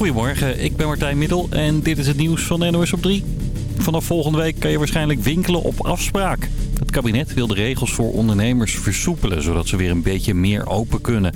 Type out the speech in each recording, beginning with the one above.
Goedemorgen, ik ben Martijn Middel en dit is het nieuws van NOS op 3. Vanaf volgende week kan je waarschijnlijk winkelen op afspraak. Het kabinet wil de regels voor ondernemers versoepelen, zodat ze weer een beetje meer open kunnen.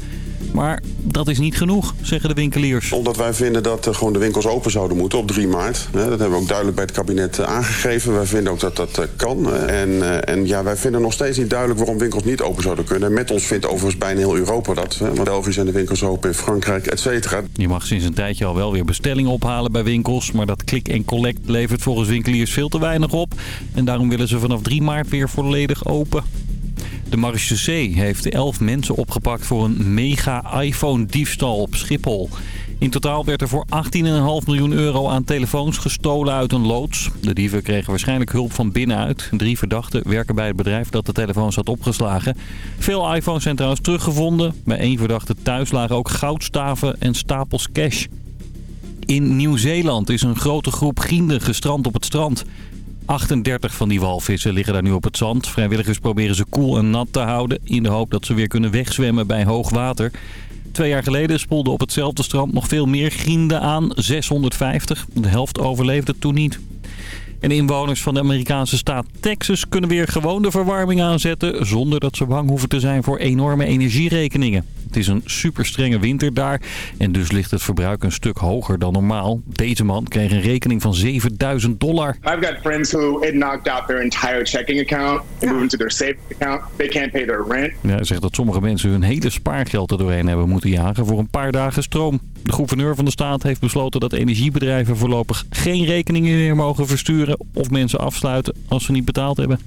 Maar dat is niet genoeg, zeggen de winkeliers. Omdat wij vinden dat uh, gewoon de winkels open zouden moeten op 3 maart. dat hebben we ook duidelijk bij het kabinet uh, aangegeven. Wij vinden ook dat dat uh, kan. en, en ja, wij vinden nog steeds niet duidelijk waarom winkels niet open zouden kunnen. Met ons vindt overigens bijna heel Europa dat. want België zijn de winkels open, in Frankrijk, et cetera. Je mag sinds een tijdje al wel weer bestellingen ophalen bij winkels. Maar dat klik en collect levert volgens winkeliers veel te weinig op. En daarom willen ze vanaf 3 maart weer volledig open. De marechaussee heeft 11 mensen opgepakt voor een mega iPhone-diefstal op Schiphol. In totaal werd er voor 18,5 miljoen euro aan telefoons gestolen uit een loods. De dieven kregen waarschijnlijk hulp van binnenuit. Drie verdachten werken bij het bedrijf dat de telefoons had opgeslagen. Veel iPhones zijn trouwens teruggevonden. Bij één verdachte thuis lagen ook goudstaven en stapels cash. In Nieuw-Zeeland is een grote groep gienden gestrand op het strand. 38 van die walvissen liggen daar nu op het zand. Vrijwilligers proberen ze koel en nat te houden... in de hoop dat ze weer kunnen wegzwemmen bij hoog water. Twee jaar geleden spoelden op hetzelfde strand nog veel meer grienden aan. 650. De helft overleefde toen niet. En inwoners van de Amerikaanse staat Texas kunnen weer gewoon de verwarming aanzetten... zonder dat ze bang hoeven te zijn voor enorme energierekeningen. Het is een super strenge winter daar en dus ligt het verbruik een stuk hoger dan normaal. Deze man kreeg een rekening van 7000 dollar. I've got friends who it knocked out their entire checking account and moved into their savings account. They can't pay their rent. Ja, hij zegt dat sommige mensen hun hele spaargeld er doorheen hebben moeten jagen voor een paar dagen stroom. De gouverneur van de staat heeft besloten dat energiebedrijven voorlopig geen rekeningen meer mogen versturen of mensen afsluiten als ze niet betaald hebben.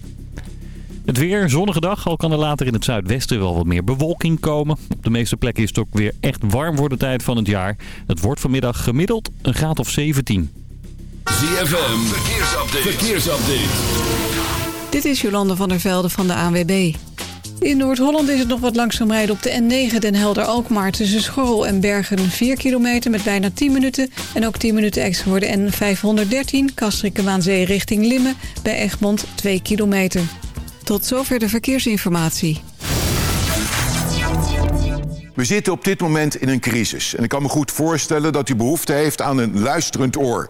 Het weer, een zonnige dag, al kan er later in het zuidwesten wel wat meer bewolking komen. Op de meeste plekken is het ook weer echt warm voor de tijd van het jaar. Het wordt vanmiddag gemiddeld een graad of 17. ZFM, verkeersupdate. verkeersupdate. Dit is Jolande van der Velde van de ANWB. In Noord-Holland is het nog wat langzaam rijden op de N9 Den Helder-Alkmaar... tussen Schorrel en Bergen 4 kilometer met bijna 10 minuten... en ook 10 minuten extra voor de N513 Kastrikke-Maanzee richting Limmen... bij Egmond 2 kilometer. Tot zover de verkeersinformatie. We zitten op dit moment in een crisis. En ik kan me goed voorstellen dat u behoefte heeft aan een luisterend oor.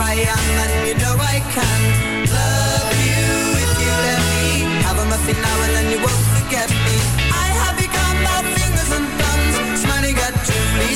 I am and you know I can Love you. If you let me Have a muffin now and then you won't forget me. I have become my fingers and thumbs Smiling at truly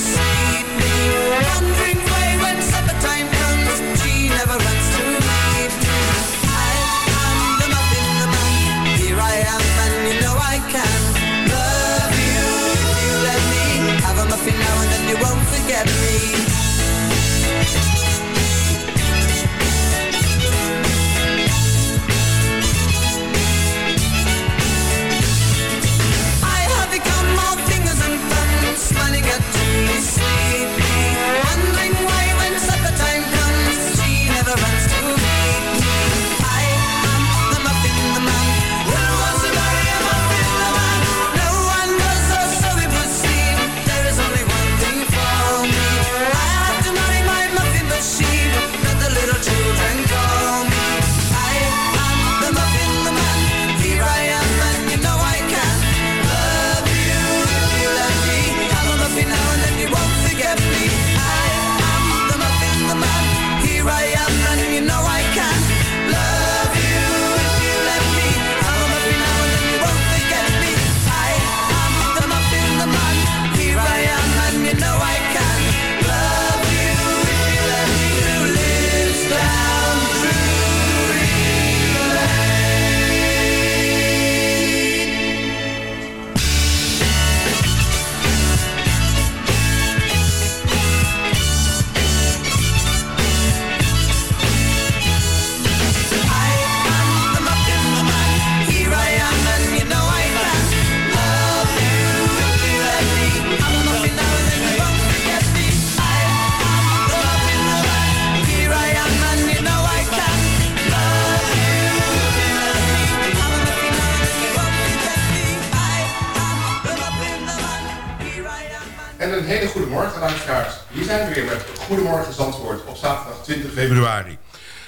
februari.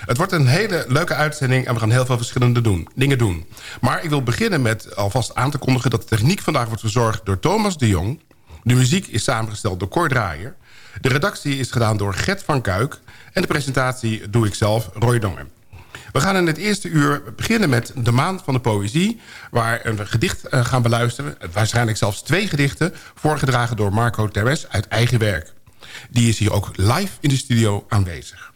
Het wordt een hele leuke uitzending en we gaan heel veel verschillende doen, dingen doen. Maar ik wil beginnen met alvast aan te kondigen... dat de techniek vandaag wordt verzorgd door Thomas de Jong. De muziek is samengesteld door Cor Draaier. De redactie is gedaan door Gert van Kuik. En de presentatie doe ik zelf, Roy Dongen. We gaan in het eerste uur beginnen met de Maand van de Poëzie... waar een gedicht eh, gaan beluisteren. Waarschijnlijk zelfs twee gedichten... voorgedragen door Marco Teres uit eigen werk. Die is hier ook live in de studio aanwezig.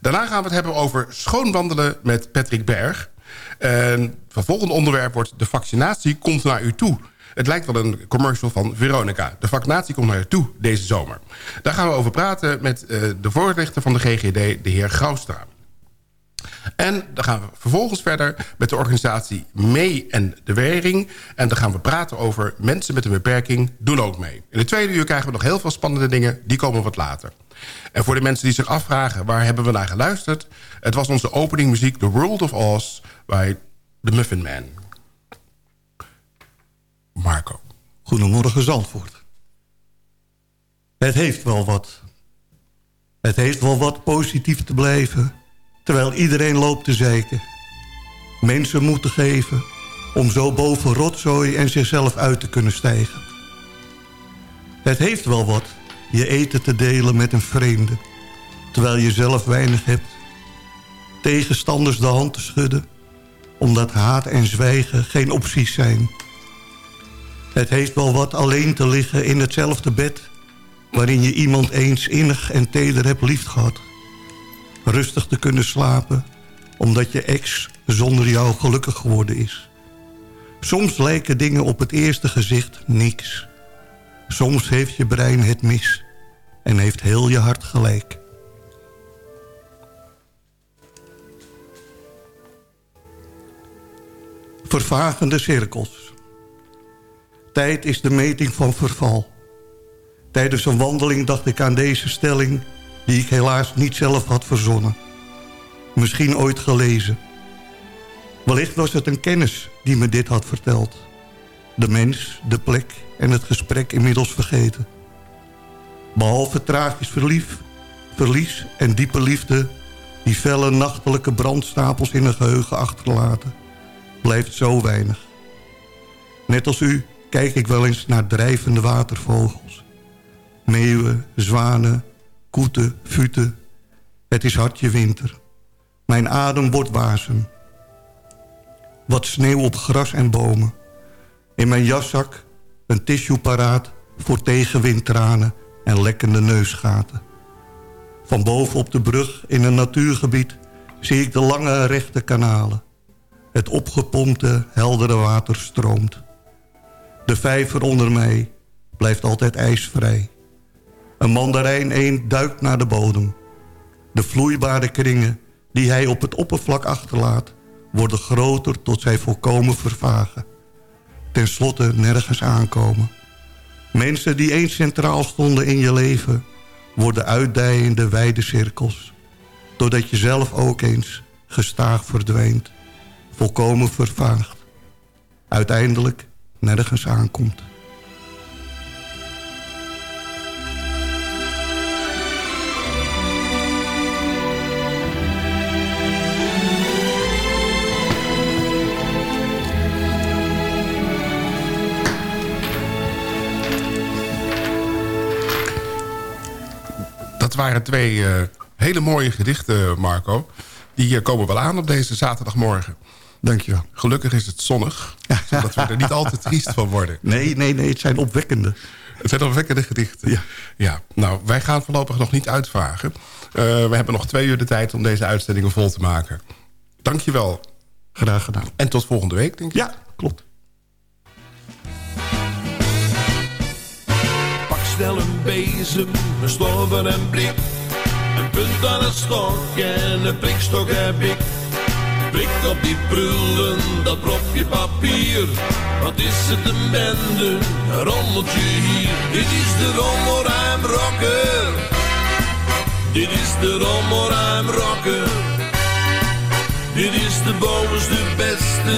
Daarna gaan we het hebben over schoonwandelen met Patrick Berg. En het volgende onderwerp wordt... de vaccinatie komt naar u toe... Het lijkt wel een commercial van Veronica. De vaccinatie komt naar je toe deze zomer. Daar gaan we over praten met uh, de voorlichter van de GGD, de heer Graustra. En dan gaan we vervolgens verder met de organisatie Mee en de Wering. En dan gaan we praten over mensen met een beperking doen ook mee. In de tweede uur krijgen we nog heel veel spannende dingen. Die komen wat later. En voor de mensen die zich afvragen waar hebben we naar geluisterd... het was onze openingmuziek The World of Oz bij The Muffin Man. Marco. Goedemorgen Zandvoort. Het heeft wel wat. Het heeft wel wat positief te blijven... terwijl iedereen loopt te zeiken. Mensen moeten geven om zo boven rotzooi en zichzelf uit te kunnen stijgen. Het heeft wel wat je eten te delen met een vreemde... terwijl je zelf weinig hebt. Tegenstanders de hand te schudden... omdat haat en zwijgen geen opties zijn... Het heeft wel wat alleen te liggen in hetzelfde bed... waarin je iemand eens innig en teder hebt liefgehad. Rustig te kunnen slapen, omdat je ex zonder jou gelukkig geworden is. Soms lijken dingen op het eerste gezicht niks. Soms heeft je brein het mis en heeft heel je hart gelijk. Vervagende cirkels. Tijd is de meting van verval. Tijdens een wandeling dacht ik aan deze stelling... die ik helaas niet zelf had verzonnen. Misschien ooit gelezen. Wellicht was het een kennis die me dit had verteld. De mens, de plek en het gesprek inmiddels vergeten. Behalve tragisch verlief, verlies en diepe liefde... die felle nachtelijke brandstapels in een geheugen achterlaten... blijft zo weinig. Net als u kijk ik wel eens naar drijvende watervogels. Meeuwen, zwanen, koeten, futen. Het is hartje winter. Mijn adem wordt wasem. Wat sneeuw op gras en bomen. In mijn jaszak een tissue paraat voor tegenwindtranen en lekkende neusgaten. Van boven op de brug in een natuurgebied zie ik de lange rechte kanalen. Het opgepompte, heldere water stroomt. De vijver onder mij blijft altijd ijsvrij. Een mandarijn eend duikt naar de bodem. De vloeibare kringen die hij op het oppervlak achterlaat... worden groter tot zij volkomen vervagen. Ten slotte nergens aankomen. Mensen die eens centraal stonden in je leven... worden uitdijende wijde cirkels. Doordat je zelf ook eens gestaag verdwijnt. Volkomen vervaagd. Uiteindelijk nergens aankomt. Waren twee uh, hele mooie gedichten, Marco. Die uh, komen wel aan op deze zaterdagmorgen. Dankjewel. Gelukkig is het zonnig, zodat we er niet altijd triest van worden. Nee, nee, nee, het zijn opwekkende. Het zijn opwekkende gedichten. Ja. ja. Nou, wij gaan voorlopig nog niet uitvragen. Uh, we hebben nog twee uur de tijd om deze uitzendingen vol te maken. Dankjewel. Graag gedaan. En tot volgende week, denk ik. Ja, klopt. Snel een bezem, een slover en blik. Een punt aan het stok en een prikstok heb ik. Prik op die prullen, dat propje papier. Wat is het een bende, een rommeltje hier. Dit is de rommelruim rocker. Dit is de rommelruim rocker. Dit is de bovenste beste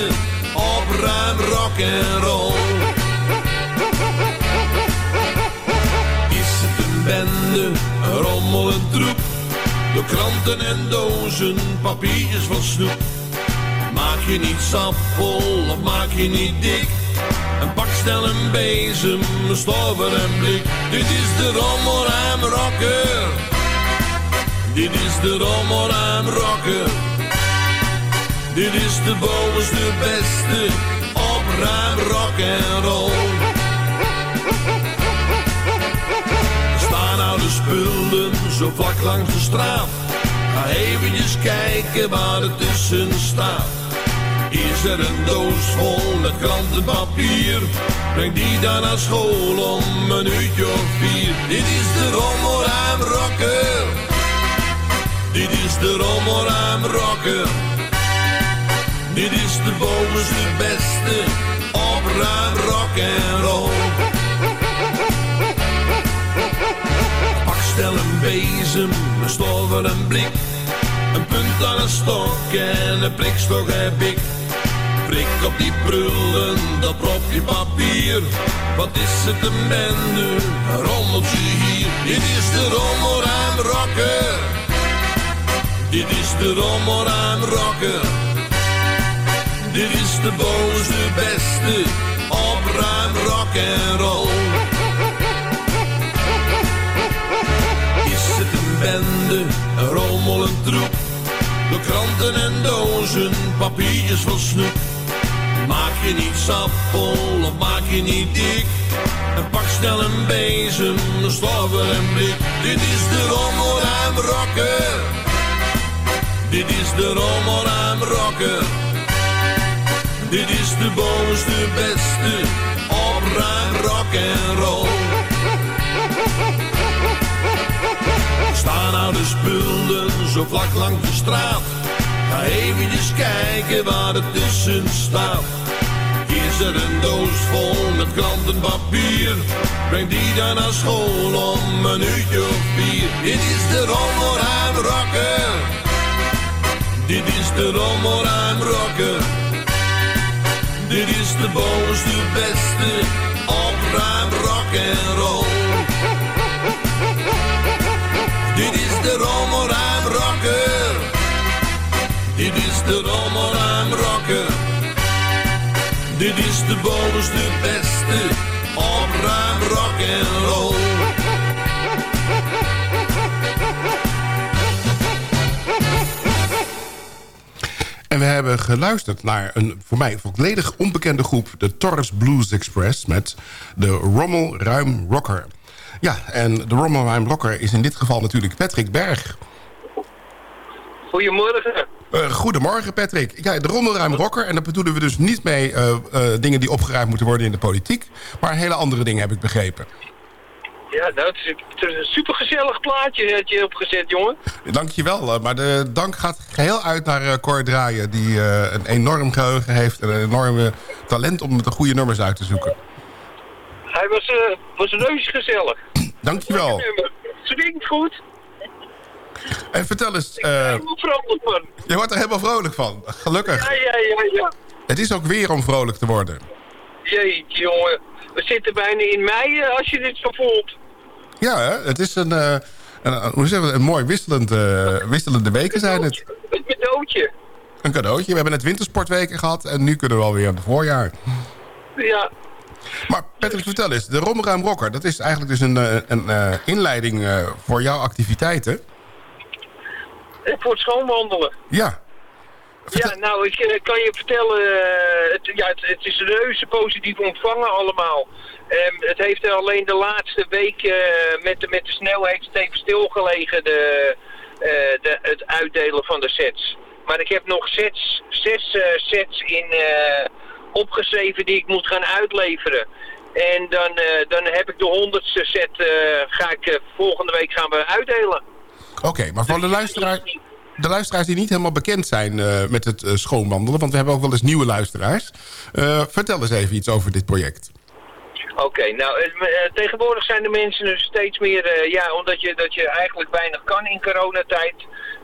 op ruim rock en roll. Kranten en dozen, papiertjes van snoep. Maak je niet sappel of maak je niet dik. Een pak snel een bezem, een stoffer en blik. Dit is de rommelruim rocker. Dit is de rommelruim rocker. Dit is de bovenste beste op ruim rock en roll. Spullen zo vlak langs de straat. Ga eventjes kijken waar er tussen staat. Is er een doos vol met krantenpapier? Breng die dan naar school om een uurtje of vier. Dit is de rommelruim rocker. Dit is de rommelruim rocker. Dit is de bovenste beste op ruim rock en roll. Stel een bezem, een stoffer een blik. Een punt aan een stok en een prikstok heb ik. Prik op die prullen, dat propje papier. Wat is het een bende, een rommeltje hier. Dit is de rommelruim rocker. Dit is de rommelruim rocker. Dit is de bovenste beste op ruim rock en. Bende, een rommel, een troep? De kranten en dozen, papiertjes van snoep. Maak je niet sappel of maak je niet dik. En pak snel een bezem, een stoffer en blik. Dit is de rommelruim rocker. Dit is de rommelruim rocker. Dit is de bovenste beste op ruim rock en roll. Staan oude spullen zo vlak langs de straat. Ga eventjes kijken waar het tussen staat. Is er een doos vol met krantenpapier? Breng die dan naar school om een uurtje of vier. Dit is de rommelruim rocker. Dit is de rommelruim rocker. Dit is de bovenste beste op ruim rock en roll. Dit is de rommelruim rocker. Dit is de rommelruim rocker. Dit is de bovenste beste op ruim rock en roll. En we hebben geluisterd naar een voor mij volledig onbekende groep... de Torres Blues Express met de Rommel Ruim Rocker. Ja, en de Rommel Ruim Rocker is in dit geval natuurlijk Patrick Berg. Goedemorgen. Eh, goedemorgen Patrick. Ja, de Rommelruim Rocker. En dat bedoelen we dus niet mee eh, eh, dingen die opgeruimd moeten worden in de politiek. Maar hele andere dingen heb ik begrepen. Ja, dat is, het is een supergezellig plaatje dat je opgezet, jongen. Dankjewel. maar de dank gaat geheel uit naar Cor Draaien. Die een enorm geheugen heeft. En een enorme talent om de goede nummers uit te zoeken. Hij was, eh was reuze gezellig. Dankjewel. Swingt goed. En vertel eens. Ik ben eh, helemaal vrolijk van. je wordt er helemaal vrolijk van. Gelukkig. Ja, ja, ja, ja. Het is ook weer om vrolijk te worden. Jeetje, jongen. We zitten bijna in mei eh, als je dit zo voelt. Ja, hè? het is een, een, hoe zeggen we, een mooi wisselend, wisselende weken zijn het. Het cadeautje. Een cadeautje. We hebben net wintersportweken gehad en nu kunnen we alweer aan het voorjaar. Ja. Maar Patrick, vertel eens. De Rommelruim Rocker, dat is eigenlijk dus een, eh, een eh, inleiding eh, voor jouw activiteiten. En voor het schoonwandelen. Ja. Ja, nou, ik kan je vertellen, het, ja, het, het is reuze positief ontvangen allemaal. Ehm, het heeft alleen de laatste week met, de, met de sneeuw heeft het even stilgelegen, de, de, het uitdelen van de sets. Maar ik heb nog sets, zes sets in opgeschreven die ik moet gaan uitleveren. En dan, eh, dan heb ik de honderdste set, eh, ga ik, eh, volgende week gaan we uitdelen. Oké, maar voor de, luisteraar, de luisteraars die niet helemaal bekend zijn met het schoonwandelen... want we hebben ook wel eens nieuwe luisteraars... vertel eens even iets over dit project. Oké, nou tegenwoordig zijn de mensen dus steeds meer, ja, omdat je, dat je eigenlijk weinig kan in coronatijd,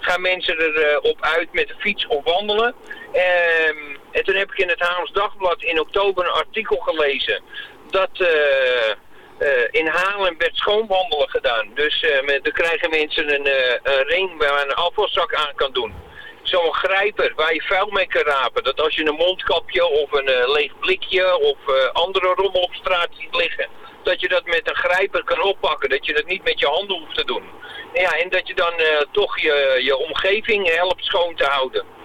gaan mensen er eh, op uit met de fiets of wandelen. Ehm, en toen heb ik in het Haams Dagblad in oktober een artikel gelezen dat eh, eh, in Haarlem werd schoonwandelen gedaan. Dus eh, met, dan krijgen mensen een, een ring waar een afvalzak aan kan doen. Zo'n grijper waar je vuil mee kan rapen. Dat als je een mondkapje of een leeg blikje of andere rommel op straat ziet liggen. Dat je dat met een grijper kan oppakken. Dat je dat niet met je handen hoeft te doen. Ja, en dat je dan toch je, je omgeving helpt schoon te houden.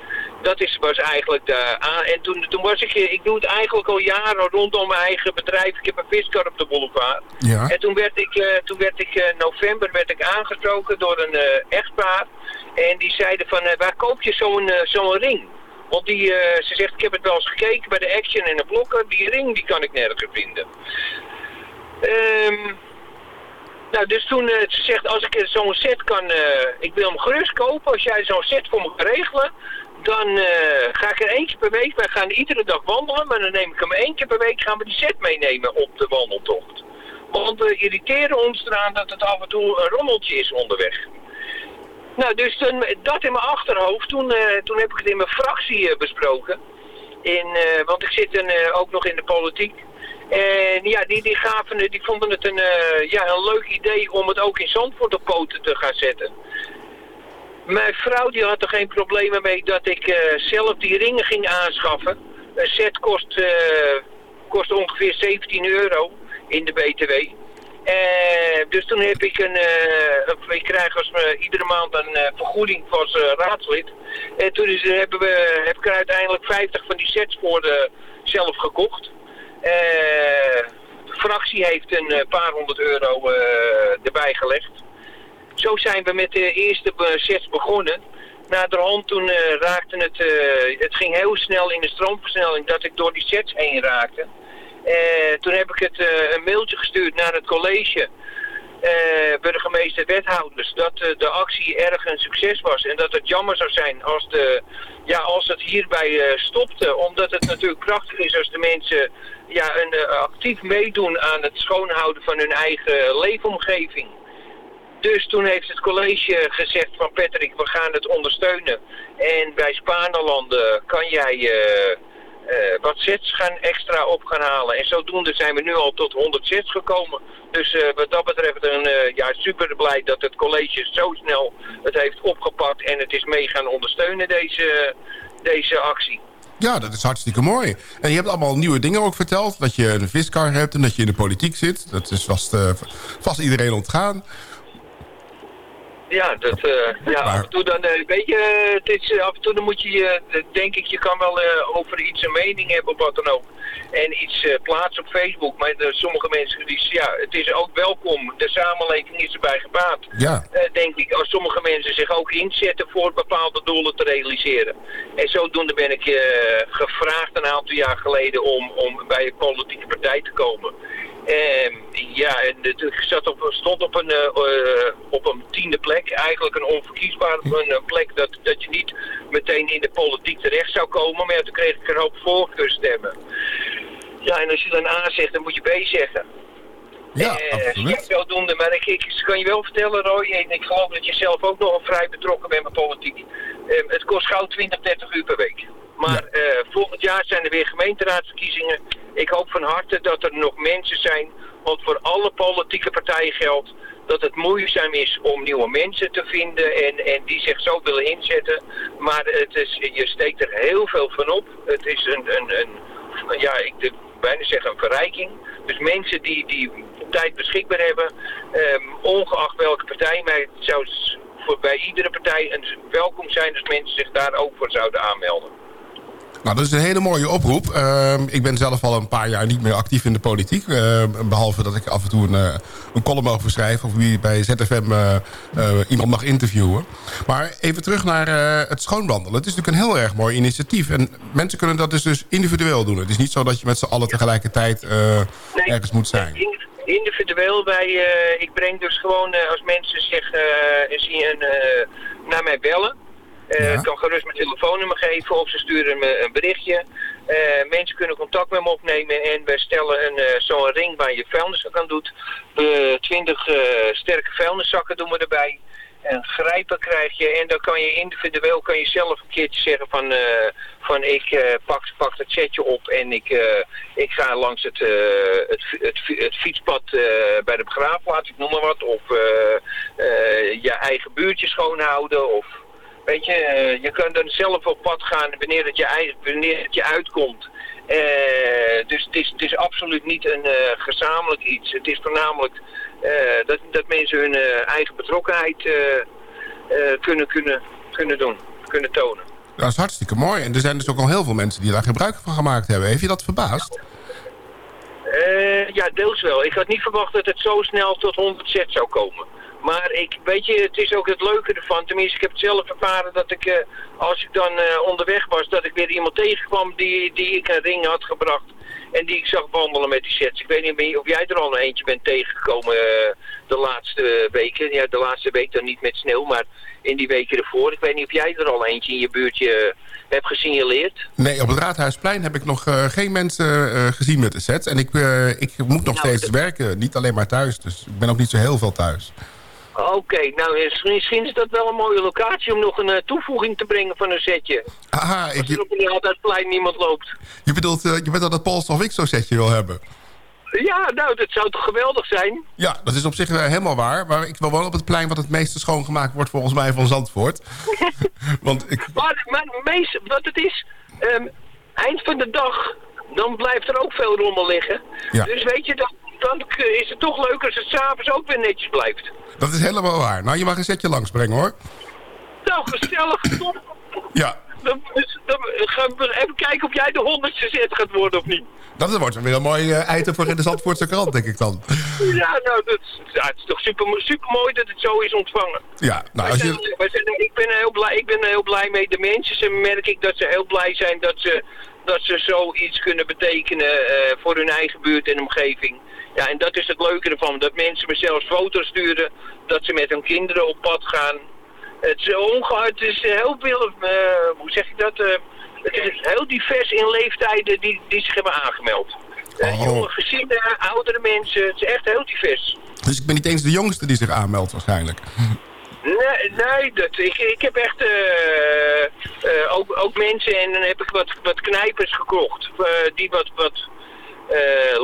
Dat is, was eigenlijk de. En toen, toen was ik, ik doe het eigenlijk al jaren rondom mijn eigen bedrijf. Ik heb een viskar op de boulevard. Ja. En toen werd ik, eh, toen werd ik eh, november werd ik aangesproken door een eh, echtpaar. En die zeiden van, waar koop je zo'n zo'n ring? Want die, ze zegt, ik heb het wel eens gekeken bij de Action en de Blokken. Die ring die kan ik nergens vinden. Ehm nou, dus toen ze zegt, als ik zo'n set kan, ik wil hem gerust kopen. Als jij zo'n set voor me kan regelen, dan eh, ga ik er keer per week. Wij gaan iedere dag wandelen, maar dan neem ik hem één keer per week. Gaan we die set meenemen op de wandeltocht. Want we irriteren ons eraan dat het af en toe een rommeltje is onderweg. Nou, dus dat in mijn achterhoofd. Toen, eh, toen heb ik het in mijn fractie eh, besproken. In, want ik zit ook nog in de politiek. En ja, die, die, gaven, die vonden het een, ja, een leuk idee om het ook in Zandvoort op poten te gaan zetten. Mijn vrouw die had er geen problemen mee dat ik eh, zelf die ringen ging aanschaffen. Een set kost, eh, kost ongeveer 17 euro in de BTW. Eh, dus toen heb ik een, ik krijg als me iedere maand een vergoeding als raadslid. En toen hebben we, heb ik er uiteindelijk 50 van die sets voor de, zelf gekocht. De fractie heeft een paar honderd euro erbij gelegd. Zo zijn we met de eerste sets begonnen. Naderhand toen eh, raakte het, eh, het ging heel snel in de stroomversnelling dat ik door die sets heen raakte. Eh, toen heb ik het een mailtje gestuurd naar het college, burgemeester, wethouders, dat de actie erg een succes was. En dat het jammer zou zijn als, de, ja, als het hierbij stopte. Omdat het natuurlijk prachtig is als de mensen ja, een, actief meedoen aan het schoonhouden van hun eigen leefomgeving. Dus toen heeft het college gezegd van Patrick, we gaan het ondersteunen. En bij Spaanlanden kan jij eh, eh, wat sets gaan extra op gaan halen. En zodoende zijn we nu al tot 100 sets gekomen. Dus eh, wat dat betreft een, ja, super blij dat het college zo snel het heeft opgepakt en het is mee gaan ondersteunen deze, deze actie. Ja, dat is hartstikke mooi. En je hebt allemaal nieuwe dingen ook verteld. Dat je een viskar hebt en dat je in de politiek zit. Dat is vast, vast iedereen ontgaan. Ja, dat, eh, ja af en toe dan, eh, weet je, het is, eh, af en toe dan moet je, eh, denk ik, je kan wel over iets een mening hebben of wat dan ook. En iets plaatsen op Facebook. Maar sommige mensen, die, ja, het is ook welkom. De samenleving is erbij gebaat. Ja. Denk ik, als sommige mensen zich ook inzetten voor bepaalde doelen te realiseren. En zodoende ben ik gevraagd een aantal jaar geleden om, om bij een politieke partij te komen. Ehm, ja, en het- zat op, stond op een, eh, eh, op een tiende plek. Eigenlijk een onverkiesbare een, eh, plek dat, dat je niet meteen in de politiek terecht zou komen. Maar ja, toen kreeg ik een hoop voorkeurstemmen. Ja, en als je dan A zegt, dan moet je B zeggen. Ja, Eh, ja, zodoende. Maar ik, ik kan je wel vertellen, Roy, en ik geloof dat je zelf ook nog vrij betrokken bent met politiek. Eh, het kost gauw 20, 30 uur per week. Maar volgend jaar zijn er weer gemeenteraadsverkiezingen. Ik hoop van harte dat er nog mensen zijn, want voor alle politieke partijen geldt dat het moeizaam is om nieuwe mensen te vinden en, en die zich zo willen inzetten. Maar het is, je steekt er heel veel van op. Het is een, een, een ja, ik wil bijna zeggen een verrijking. Dus mensen die, die tijd beschikbaar hebben, ehm, ongeacht welke partij, maar het zou voor bij iedere partij een welkom zijn als mensen zich daar ook voor zouden aanmelden. Nou, dat is een hele mooie oproep. Ehm, ik ben zelf al een paar jaar niet meer actief in de politiek. Ehm, behalve dat ik af en toe een, eh, een column over schrijf... of wie bij ZFM eh, eh, iemand mag interviewen. Maar even terug naar het schoonwandelen. Het is natuurlijk een heel erg mooi initiatief. En mensen kunnen dat dus, dus individueel doen. Het is niet zo dat je met z'n allen tegelijkertijd ergens moet zijn. In- individueel bij, ik breng dus gewoon als mensen zich eh, zien naar mij bellen. Eh, Ik kan gerust mijn telefoonnummer geven of ze sturen me een berichtje. Eh, mensen kunnen contact met me opnemen en we stellen een, eh, zo'n ring waar je vuilnis aan doet. Eh, Twintig sterke vuilniszakken doen we erbij. een grijper krijg je en dan kan je individueel kan je zelf een keertje zeggen van, eh, van ik eh, pak, pak het setje op en ik, eh, ik ga langs het, eh, het, het, het fietspad eh, bij de begraafplaats, ik noem maar wat. Of eh, eh, je eigen buurtje schoonhouden of weet je, eh, je kan dan zelf op pad gaan wanneer het je, wanneer het je uitkomt. Eh, dus het is, het is absoluut niet een eh, gezamenlijk iets. Het is voornamelijk dat, dat mensen hun eigen betrokkenheid kunnen, kunnen, kunnen doen, kunnen tonen. Dat is hartstikke mooi. En er zijn dus ook al heel veel mensen die daar gebruik van gemaakt hebben. Heeft je dat verbaasd? Ja, deels wel. Ik had niet verwacht dat het zo snel tot 100 set zou komen. Maar ik, weet je, het is ook het leuke ervan. Tenminste, ik heb het zelf ervaren dat ik, eh, als ik dan eh, onderweg was, dat ik weer iemand tegenkwam die, die ik een ring had gebracht. En die ik zag wandelen met die sets. Ik weet niet of jij er al een eentje bent tegengekomen eh, de laatste weken. Ja, de laatste week dan niet met sneeuw, maar in die weken ervoor. Ik weet niet of jij er al eentje in je buurtje hebt gesignaleerd. Nee, op het Raadhuisplein heb ik nog geen mensen gezien met de sets. En ik, ik moet nog steeds werken. Niet alleen maar thuis. Dus ik ben ook niet zo heel veel thuis. Oké, nou misschien- misschien is dat wel een mooie locatie om nog een eh, toevoeging te brengen van een setje. Aha, Als ik, er op een Raadhuisplein niemand loopt. je bedoelt, eh, je bent dat het Pols of ik zo'n setje wil hebben? Ja, nou, dat zou toch geweldig zijn? Ja, dat is op zich eh, helemaal waar. Maar ik wil wel op het plein wat het meeste schoongemaakt wordt volgens mij van Zandvoort. Want ik, Maar, maar meest, wat het is, ehm, eind van de dag, dan blijft er ook veel rommel liggen. Ja. Dus weet je, dan, dan is het toch leuk als het s'avonds ook weer netjes blijft. dat is helemaal waar. Nou, je mag een setje langsbrengen hoor. Nou, gezellig. Ja, Dan, dan gaan we even kijken of jij de honderdste zet gaat worden of niet. dat wordt weer een mooi eh, item voor in de Zandvoortse krant, denk ik dan. Ja, nou, dat, ja, het is toch super, super mooi dat het zo is ontvangen. Ja, nou, als zijn- je... zijn- ik, ben er heel blij, ik ben heel blij mee. De mensen merk ik dat ze heel blij zijn dat ze, dat ze zoiets kunnen betekenen eh, voor hun eigen buurt en omgeving. Ja, en dat is het leuke ervan. Dat mensen me zelfs foto's sturen. Dat ze met hun kinderen op pad gaan. Het is, onge het is heel veel, eh, hoe zeg ik dat? eh, het is heel divers in leeftijden die, die zich hebben aangemeld. Eh, Oh. jonge gezinnen, oudere mensen. Het is echt heel divers. Dus ik ben niet eens de jongste die zich aanmeldt waarschijnlijk. Nee, nee dat, ik, ik heb echt eh, eh, ook, ook mensen en dan heb ik wat, wat knijpers gekocht. eh, die wat, wat eh,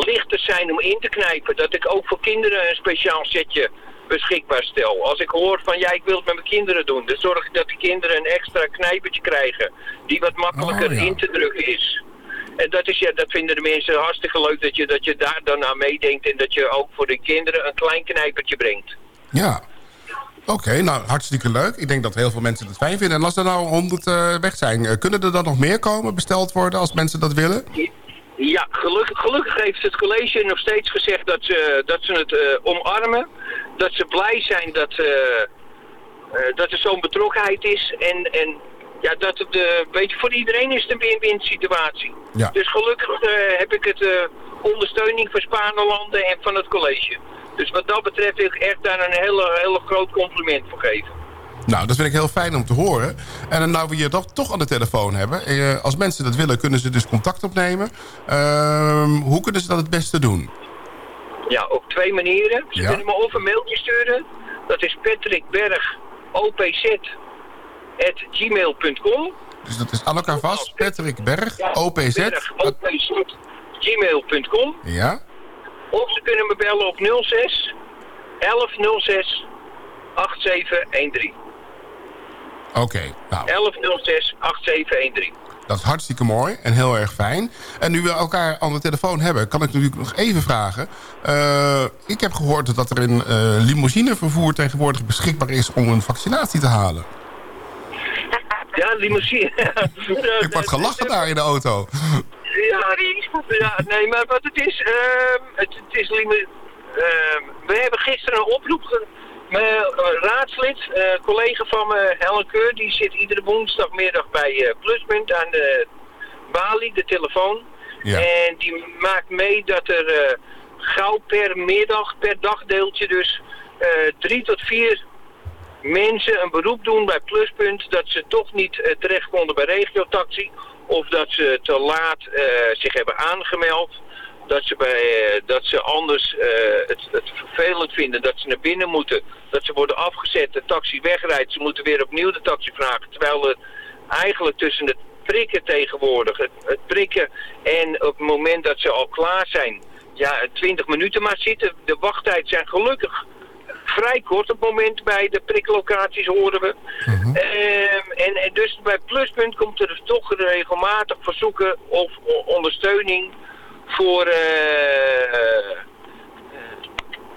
lichter zijn om in te knijpen. Dat ik ook voor kinderen een speciaal setje beschikbaar stel. Als ik hoor van ja, ik wil het met mijn kinderen doen. Dan zorg ik dat de kinderen een extra knijpertje krijgen. Die wat makkelijker Oh, ja. in te drukken is. En dat, is, ja, dat vinden de mensen hartstikke leuk dat je, dat je daar dan aan meedenkt. En dat je ook voor de kinderen een klein knijpertje brengt. Ja. Oké, nou hartstikke leuk. Ik denk dat heel veel mensen het fijn vinden. En als er nou 100 eh, weg zijn, eh, kunnen er dan nog meer komen, besteld worden als mensen dat willen? Ja, gelukkig, gelukkig heeft het college nog steeds gezegd dat ze, dat ze het eh, omarmen. Dat ze blij zijn dat, eh, eh, dat er zo'n betrokkenheid is. En, en ja, dat het, weet je, voor iedereen is het een win-win situatie. Ja. Dus gelukkig heb ik het ondersteuning van Spaanlanden en van het college. Dus wat dat betreft wil ik echt daar een hele, hele groot compliment voor geven. Nou, dat vind ik heel fijn om te horen. En dan nou we je toch, toch aan de telefoon hebben. eh, als mensen dat willen, kunnen ze dus contact opnemen. Ehm, hoe kunnen ze dat het beste doen? Ja, op twee manieren. Ze Ja. kunnen me of een mailtje sturen. Dat is patrickberg.opz.gmail.com Dus dat is aan elkaar vast. Patrick Berg, OPZ. Berg, opz.gmail.com Ja, Of ze kunnen me bellen op 06 1106 8713. Oké. Nou, 1106 8713. dat is hartstikke mooi en heel erg fijn. En nu we elkaar aan de telefoon hebben, kan ik natuurlijk nog even vragen. Eh, ik heb gehoord dat er een eh, limousinevervoer tegenwoordig beschikbaar is om een vaccinatie te halen. Ja, limousine. Ik word gelachen daar in de auto. Ja, ja, nee, maar wat het is, ehm, het, het is ehm, we hebben gisteren een oproep, mijn eh, raadslid, eh, collega van me, Helen Keur, die zit iedere woensdagmiddag bij eh, Pluspunt aan de balie, de telefoon. Ja. En die maakt mee dat er eh, gauw per middag, per dagdeeltje dus, eh, drie tot vier mensen een beroep doen bij Pluspunt dat ze toch niet eh, terecht konden bij regiotaxi of dat ze te laat eh, zich hebben aangemeld Dat ze, bij, eh, dat ze anders eh, het, het vervelend vinden dat ze naar binnen moeten. Dat ze worden afgezet, de taxi wegrijdt. Ze moeten weer opnieuw de taxi vragen. Terwijl er eigenlijk tussen het prikken tegenwoordig, het, het prikken en op het moment dat ze al klaar zijn, ja, 20 minuten maar zitten. De wachttijd zijn gelukkig vrij kort op het moment bij de priklocaties horen we. Ehm, en, en dus bij Pluspunt komt er dus toch regelmatig verzoeken of ondersteuning voor eh,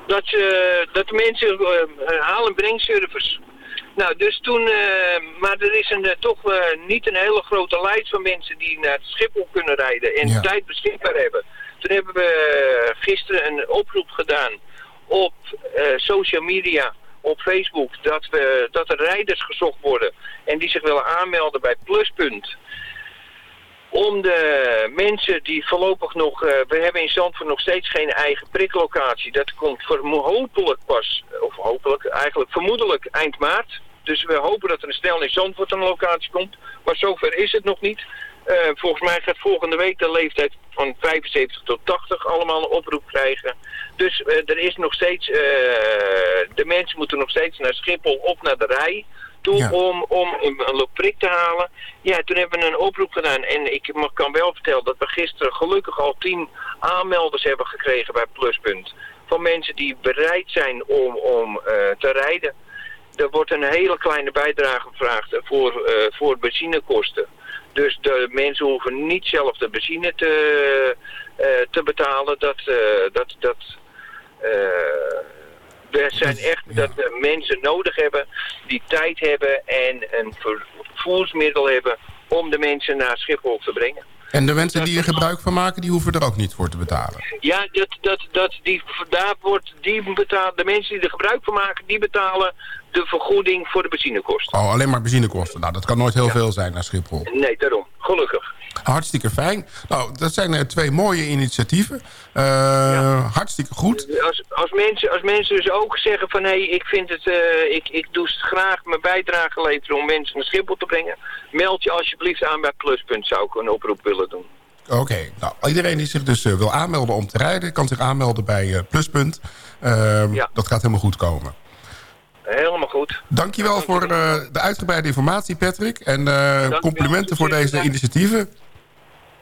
dat, ze, dat de mensen eh, haal- en brengservice. Nou, dus toen, eh, maar er is een, eh, toch eh, niet een hele grote lijst van mensen die naar Schiphol kunnen rijden en Ja. tijd beschikbaar hebben. Toen hebben we eh, gisteren een oproep gedaan op eh, social media, op Facebook, dat, we, dat er rijders gezocht worden en die zich willen aanmelden bij Pluspunt. Om de mensen die voorlopig nog... eh, we hebben in Zandvoort nog steeds geen eigen priklocatie. Dat komt hopelijk pas, of hopelijk, eigenlijk vermoedelijk eind maart. Dus we hopen dat er snel in Zandvoort een locatie komt. Maar zover is het nog niet. Eh, volgens mij gaat volgende week de leeftijd van 75 tot 80 allemaal een oproep krijgen. Dus eh, er is nog steeds... eh, de mensen moeten nog steeds naar Schiphol of naar de rij toe Ja. om, om een, prik te halen. Ja, toen hebben we een oproep gedaan. En ik mag- kan wel vertellen dat we gisteren gelukkig al tien aanmelders hebben gekregen bij Pluspunt. Van mensen die bereid zijn om, om eh, te rijden. Er wordt een hele kleine bijdrage gevraagd voor, eh, voor benzinekosten. Dus de mensen hoeven niet zelf de benzine te, eh, te betalen. Dat, eh, dat, dat, eh, we zijn echt dat we mensen nodig hebben die tijd hebben en een vervoersmiddel hebben om de mensen naar Schiphol te brengen. En de mensen die er gebruik van maken, die hoeven er ook niet voor te betalen. Ja, dat, dat, dat, die, daar wordt, die betaalt, de mensen die er gebruik van maken, die betalen de vergoeding voor de benzinekosten. Oh, alleen maar benzinekosten. Nou, dat kan nooit heel veel zijn naar Schiphol. Nee, daarom. Gelukkig. Hartstikke fijn. Nou, dat zijn twee mooie initiatieven. Eh, Hartstikke goed. Als, als, mensen, als mensen dus ook zeggen van hé, hey, ik vind het, eh, ik, ik doe graag mijn bijdrage leveren om mensen naar Schiphol te brengen, meld je alsjeblieft aan bij Pluspunt, zou ik een oproep willen doen. Oké, nou, iedereen die zich dus eh, wil aanmelden om te rijden... kan zich aanmelden bij Pluspunt. Ehm, Ja. Dat gaat helemaal goed komen. Helemaal goed. Dankjewel voor de uitgebreide informatie, Patrick. En complimenten voor deze initiatieven.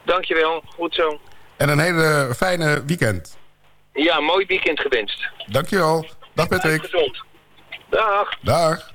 Dankjewel, goed zo. En een hele fijne weekend. Ja, mooi weekend gewenst. Dankjewel. Dag Patrick. Gezond. Dag. Dag.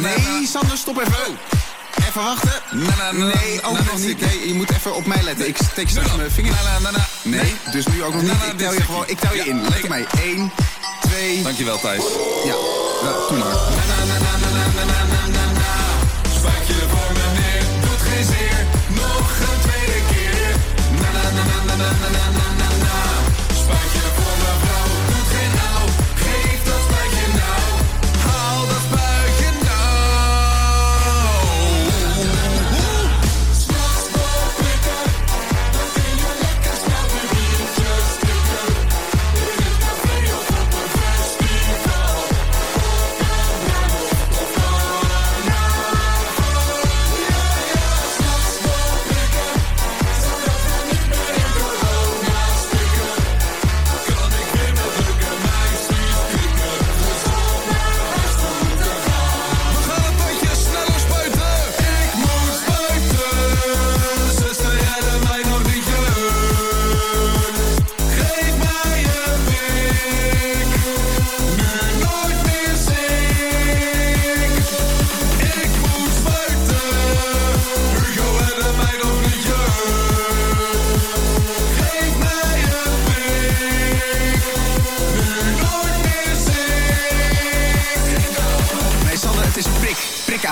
Nee, Sander, stop even. Oh. Even wachten. nee, ook nog niet. Nee, je moet even op mij letten. Ik steek straks mijn vinger. Nee, dus nu ook nog niet. Ik tel je gewoon, ik tel je in. Let mij. 1, 2. Dankjewel, Thijs. Ja, toen maar. Spuik je voor me neer, doet geen zeer. Nog een tweede keer. Na na na na na na na na. Je voor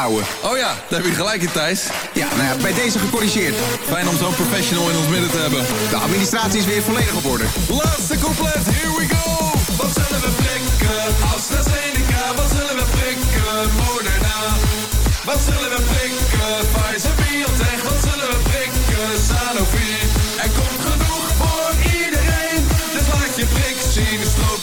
houden. Oh ja, daar heb je gelijk in, Thijs. Ja, nou ja, bij deze gecorrigeerd. Fijn om zo'n professional in ons midden te hebben. De administratie is weer volledig op orde. Laatste couplet, here we go! Wat zullen we prikken? AstraZeneca, wat zullen we prikken? Moderna. Wat zullen we prikken? Pfizer, BioNTech, wat zullen we prikken? Sanofi. Er komt genoeg voor iedereen. Dus laat je prik zien. Stroop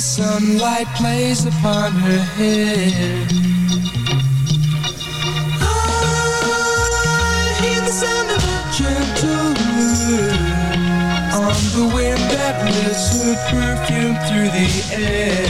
sunlight plays upon her hair. I hear the sound of a gentle word on the wind that lifts her perfume through the air.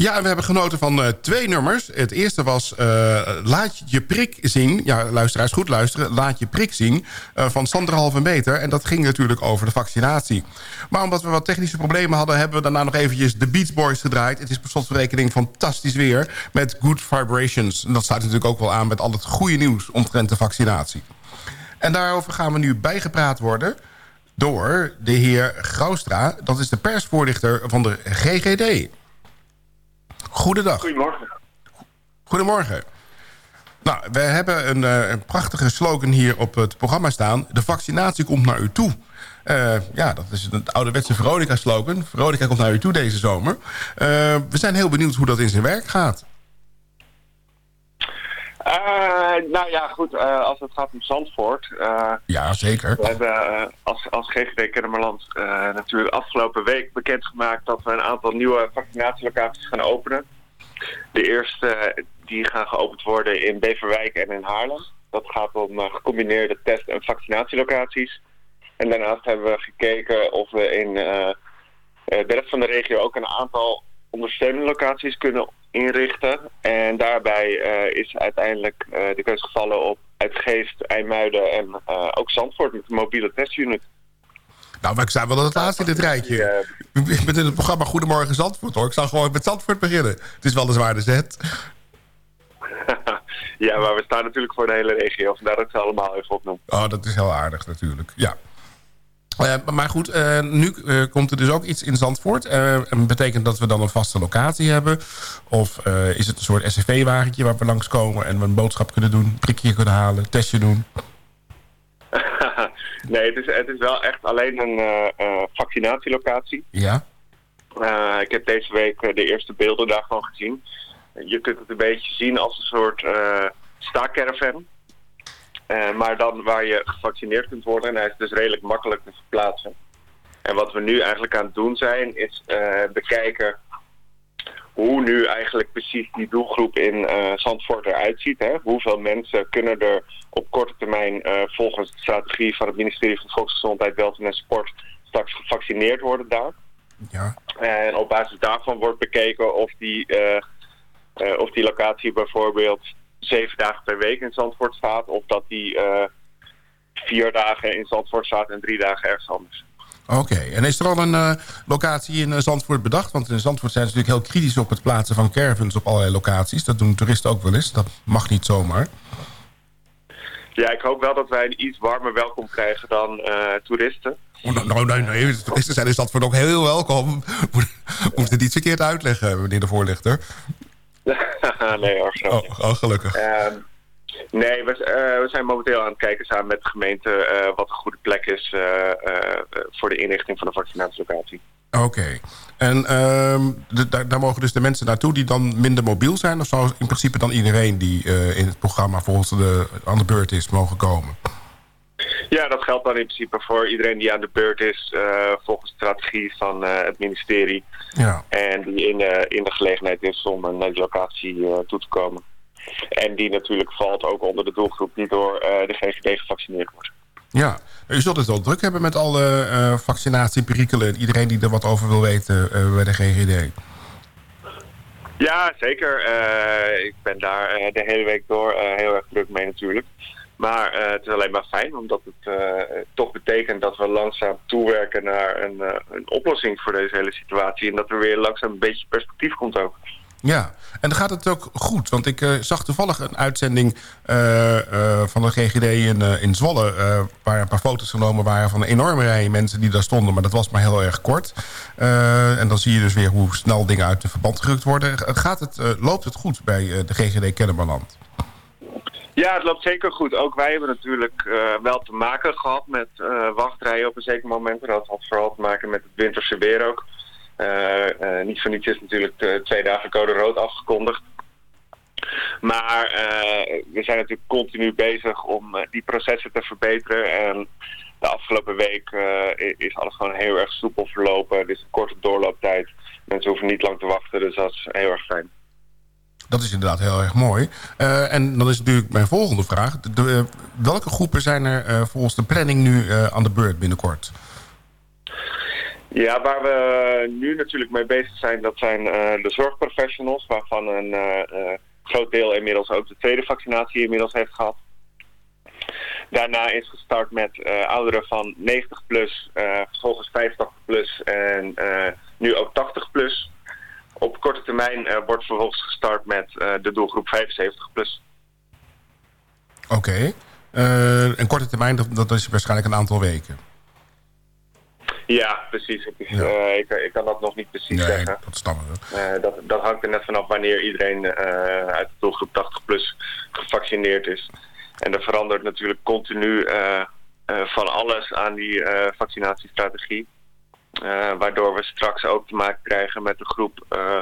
Ja, we hebben genoten van eh, twee nummers. Het eerste was eh, Laat je prik zien. Ja, luisteraars, goed luisteren. Laat je prik zien eh, van Sandra Halve Meter. En dat ging natuurlijk over de vaccinatie. Maar omdat we wat technische problemen hadden... hebben we daarna nog eventjes de Beach Boys gedraaid. Het is per slotverrekening fantastisch weer met Good Vibrations. En dat staat natuurlijk ook wel aan met al het goede nieuws... omtrent de vaccinatie. En daarover gaan we nu bijgepraat worden door de heer Graustra. Dat is de persvoorlichter van de GGD. Goedendag. Goedemorgen. Goedemorgen. Nou, we hebben een, eh, een prachtige slogan hier op het programma staan. De vaccinatie komt naar u toe. Eh, ja, dat is een ouderwetse Veronica-slogan. Veronica komt naar u toe deze zomer. Eh, we zijn heel benieuwd hoe dat in zijn werk gaat. Eh, nou ja, goed, eh, als het gaat om Zandvoort. eh, Ja, zeker. We hebben als, als GGD Kennemerland natuurlijk afgelopen week bekendgemaakt dat we een aantal nieuwe vaccinatielocaties gaan openen. De eerste die gaan geopend worden in Beverwijk en in Haarlem. Dat gaat om gecombineerde test- en vaccinatielocaties. En daarnaast hebben we gekeken of we in de rest van de regio ook een aantal ondersteunende locaties kunnen inrichten. En daarbij eh, is uiteindelijk eh, de keus gevallen op Uitgeest, IJmuiden en eh, ook Zandvoort met een mobiele testunit. Nou, maar ik sta wel het laatste in dit rijtje. Ik ben in het programma Goedemorgen Zandvoort, hoor. Ik zal gewoon met Zandvoort beginnen. Het is wel een zware zet. Ja, maar we staan natuurlijk voor de hele regio. Vandaar dat ik ze allemaal even opnoem. Oh, dat is heel aardig natuurlijk, ja. Eh, maar goed, eh, nu eh, komt er dus ook iets in Zandvoort. En betekent dat we dan een vaste locatie hebben? Of is het een soort SCV-wagentje waar we langskomen... en we een boodschap kunnen doen, prikje kunnen halen, testje doen? nee, het is, het is wel echt alleen een vaccinatielocatie. Ja? Ik heb deze week de eerste beelden daarvan gezien. Je kunt het een beetje zien als een soort eh Eh, maar dan waar je gevaccineerd kunt worden. En hij is dus redelijk makkelijk te verplaatsen. En wat we nu eigenlijk aan het doen zijn, is eh, bekijken hoe nu eigenlijk precies die doelgroep in eh, Zandvoort eruit ziet. Hè? Hoeveel mensen kunnen er op korte termijn volgens de strategie van het ministerie van Volksgezondheid, Welzijn en Sport straks gevaccineerd worden daar. Ja. En op basis daarvan wordt bekeken of die, of die locatie bijvoorbeeld zeven dagen per week in Zandvoort staat. Of dat die eh, vier dagen in Zandvoort staat en drie dagen ergens anders. Oké, en is er al een eh, locatie in eh, Zandvoort bedacht? Want in Zandvoort zijn ze natuurlijk heel kritisch op het plaatsen van caravans op allerlei locaties. Dat doen toeristen ook wel eens. Dat mag niet zomaar. Ja, ik hoop wel dat wij een iets warmer welkom krijgen dan toeristen. Oh, nou, nou, nee, nee. De toeristen zijn in Zandvoort ook heel welkom. Moet, moet het niet verkeerd uitleggen, meneer de voorlichter. nee hoor. Oh, oh, gelukkig. Ehm, nee, we, eh, we zijn momenteel aan het kijken samen met de gemeente eh, wat een goede plek is eh, voor de inrichting van de vaccinatielocatie. Oké. En ehm, de- daar, daar mogen dus de mensen naartoe die dan minder mobiel zijn? Of zou in principe dan iedereen die in het programma volgens de, aan de beurt is mogen komen? Ja, dat geldt dan in principe voor iedereen die aan de beurt is eh, volgens de strategie van eh, het ministerie. Ja. En die in, de in de gelegenheid is om eh, naar die locatie eh, toe te komen. En die natuurlijk valt ook onder de doelgroep die door eh, de GGD gevaccineerd wordt. Ja. U zult het wel druk hebben met alle eh vaccinatieperikelen... en iedereen die er wat over wil weten eh, bij de GGD. Ja, zeker. Eh, ik ben daar eh, de hele week door eh, heel erg druk mee natuurlijk. Maar eh, het is alleen maar fijn, omdat het eh, toch betekent dat we langzaam toewerken naar een, eh, een oplossing voor deze hele situatie. En dat er weer langzaam een beetje perspectief komt ook. Ja, en dan gaat het ook goed. Want ik zag toevallig een uitzending van de GGD in, in Zwolle... waar een paar foto's genomen waren van een enorme rij mensen die daar stonden. Maar dat was maar heel erg kort. En dan zie je dus weer hoe snel dingen uit de verband gerukt worden. Gaat het, loopt het goed bij de GGD Kennemerland? Ja, het loopt zeker goed. Ook wij hebben natuurlijk eh, wel te maken gehad met eh, wachtrijen op een zeker moment. Dat had vooral te maken met het winterse weer ook. Eh, niet voor niets is natuurlijk twee dagen code rood afgekondigd. Maar we zijn natuurlijk continu bezig om die processen te verbeteren. En de afgelopen week is alles gewoon heel erg soepel verlopen. Het is een korte doorlooptijd. Mensen hoeven niet lang te wachten, dus dat is heel erg fijn. Dat is inderdaad heel erg mooi. Eh, en dan is natuurlijk mijn volgende vraag. Welke groepen zijn er eh, volgens de planning nu eh, aan de beurt binnenkort? Ja, waar we nu natuurlijk mee bezig zijn, dat zijn de zorgprofessionals, waarvan een groot deel inmiddels ook de tweede vaccinatie inmiddels heeft gehad. Daarna is gestart met ouderen van 90 plus, vervolgens 85 plus en nu ook 80 plus. Op korte termijn eh, wordt vervolgens gestart met eh, de doelgroep 75 plus. Oké. Eh, een korte termijn, dat, dat is waarschijnlijk een aantal weken. Ja, precies. Ik, ik kan dat nog niet precies Nee, zeggen. dat snappen we. Eh, dat, dat hangt er net vanaf wanneer iedereen uit de doelgroep 80 plus gevaccineerd is. En er verandert natuurlijk continu van alles aan die vaccinatiestrategie. Eh, waardoor we straks ook te maken krijgen met de groep eh,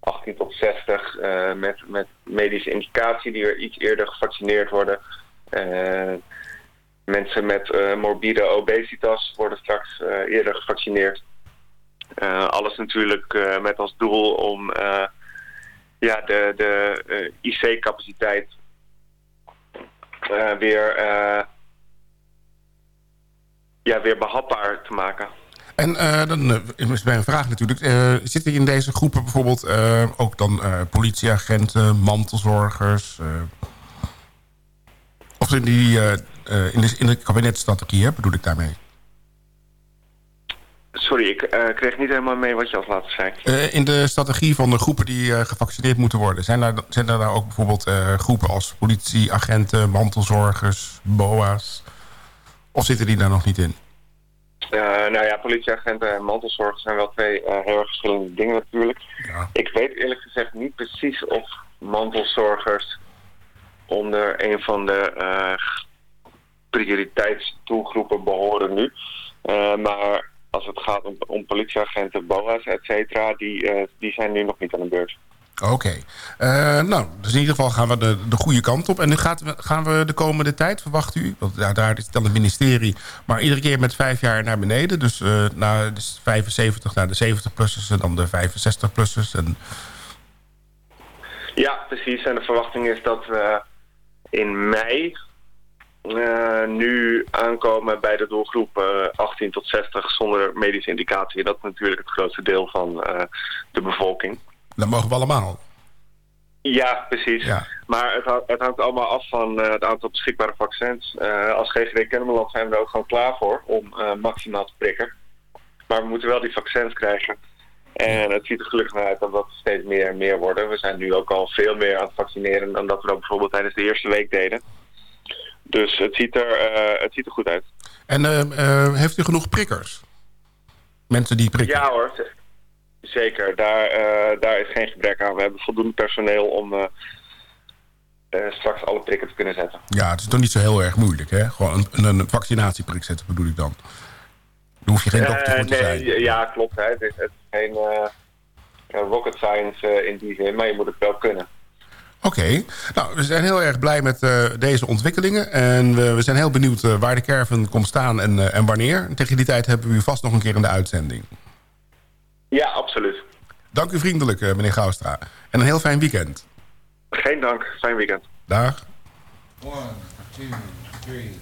18 tot 60 eh, met, met medische indicatie die er iets eerder gevaccineerd worden. Eh, mensen met eh, morbide obesitas worden straks eh, eerder gevaccineerd. Eh, alles natuurlijk eh, met als doel om eh, ja, de, de eh, IC-capaciteit eh, weer, eh, ja, weer behapbaar te maken. En eh, dan eh, is mijn vraag natuurlijk. eh, zitten in deze groepen bijvoorbeeld ook dan politieagenten, mantelzorgers? of in, die, in, de, in de kabinetstrategie, hè, bedoel ik daarmee? Sorry, ik kreeg niet helemaal mee wat je als laatste zei. In de strategie van de groepen die gevaccineerd moeten worden... zijn daar, zijn daar ook bijvoorbeeld groepen als politieagenten, mantelzorgers, boa's? Of zitten die daar nog niet in? Eh, nou ja, politieagenten en mantelzorgers zijn wel twee eh, heel erg verschillende dingen natuurlijk. Ik weet eerlijk gezegd niet precies of mantelzorgers onder een van de eh prioriteitsdoelgroepen behoren nu. Maar als het gaat om, om politieagenten, BOA's, et cetera, die, die zijn nu nog niet aan de beurt. Oké. Eh, nou, dus in ieder geval gaan we de, de goede kant op. En nu gaan we de komende tijd, verwacht u... want daar, is dan het ministerie... maar iedere keer met vijf jaar naar beneden. Dus eh naar de 75 naar de 70-plussers en dan de 65-plussers. En Ja, precies. En de verwachting is dat we in mei eh, nu aankomen bij de doelgroep eh, 18 tot 60 zonder medische indicatie. Dat is natuurlijk het grootste deel van de bevolking. Dat mogen we allemaal. Ja, precies. Maar het, het hangt allemaal af van eh, het aantal beschikbare vaccins. Eh, als GGD Kennemerland zijn we er ook gewoon klaar voor om eh, maximaal te prikken. Maar we moeten wel die vaccins krijgen. En het ziet er gelukkig naar uit dat dat steeds meer en meer worden. We zijn nu ook al veel meer aan het vaccineren dan dat we dat bijvoorbeeld tijdens de eerste week deden. Dus het ziet er, het ziet er goed uit. En heeft u genoeg prikkers? Mensen die prikken? Ja hoor, zeker. Daar, eh, daar is geen gebrek aan. We hebben voldoende personeel om eh, eh, straks alle prikken te kunnen zetten. Ja, het is toch niet zo heel erg moeilijk, hè? Gewoon een, een vaccinatieprik zetten bedoel ik dan. Daar hoef je geen dokter voor te nee, zijn. Ja, klopt. Hè. Het, is, het is geen rocket science in die zin, maar je moet het wel kunnen. Oké, nou, we zijn heel erg blij met deze ontwikkelingen. En we, we zijn heel benieuwd waar de caravan komt staan en, eh, en wanneer. En tegen die tijd hebben we u vast nog een keer in de uitzending. Ja, absoluut. Dank u vriendelijk, eh, meneer Goustra. En een heel fijn weekend. Geen dank. Fijn weekend. Dag. One, two, three.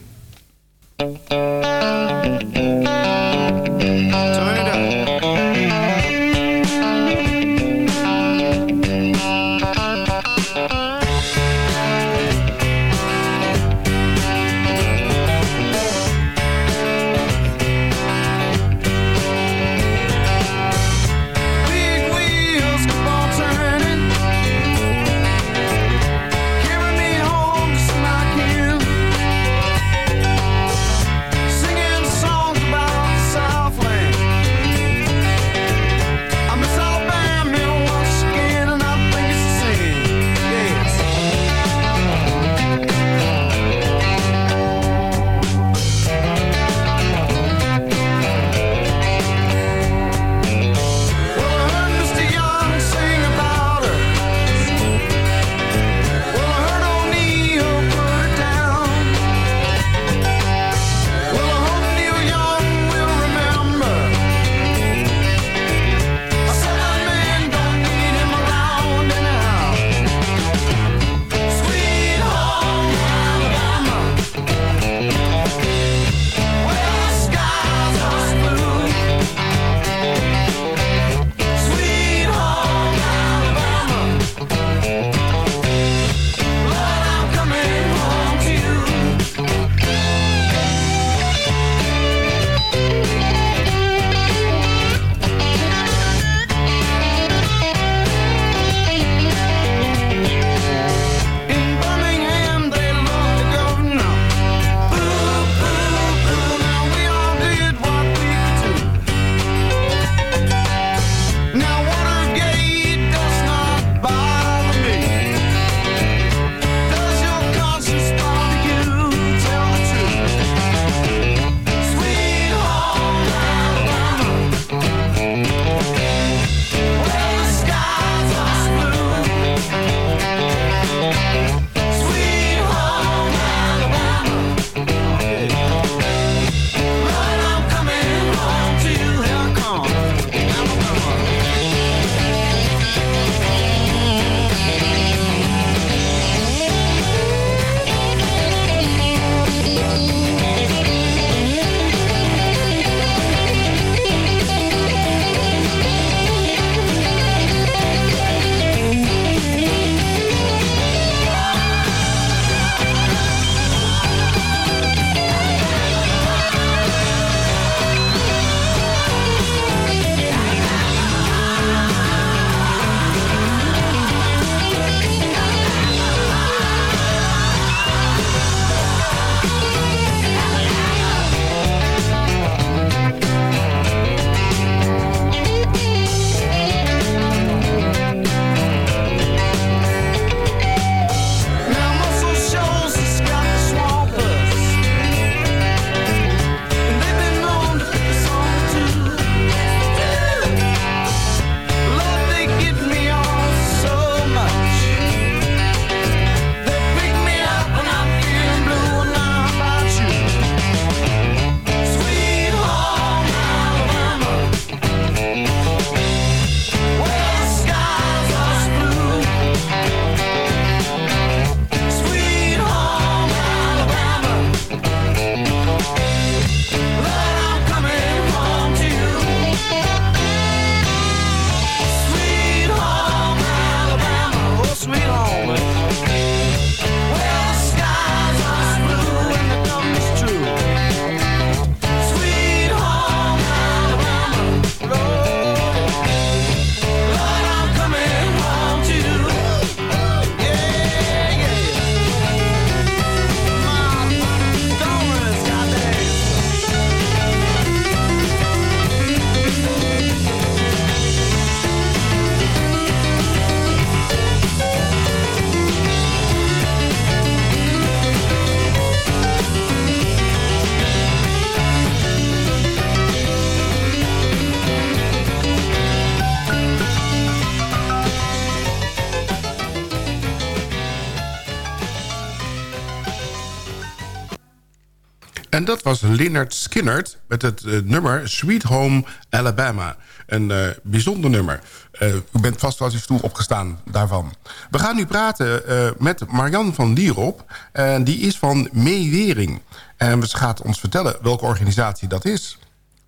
En dat was Leonard Skinnert met het eh, nummer Sweet Home Alabama. Een eh, bijzonder nummer. Eh, u bent vast wel uw stoel opgestaan daarvan. We gaan nu praten met Marian van Lierop. En die is van Meewering. En ze gaat ons vertellen welke organisatie dat is.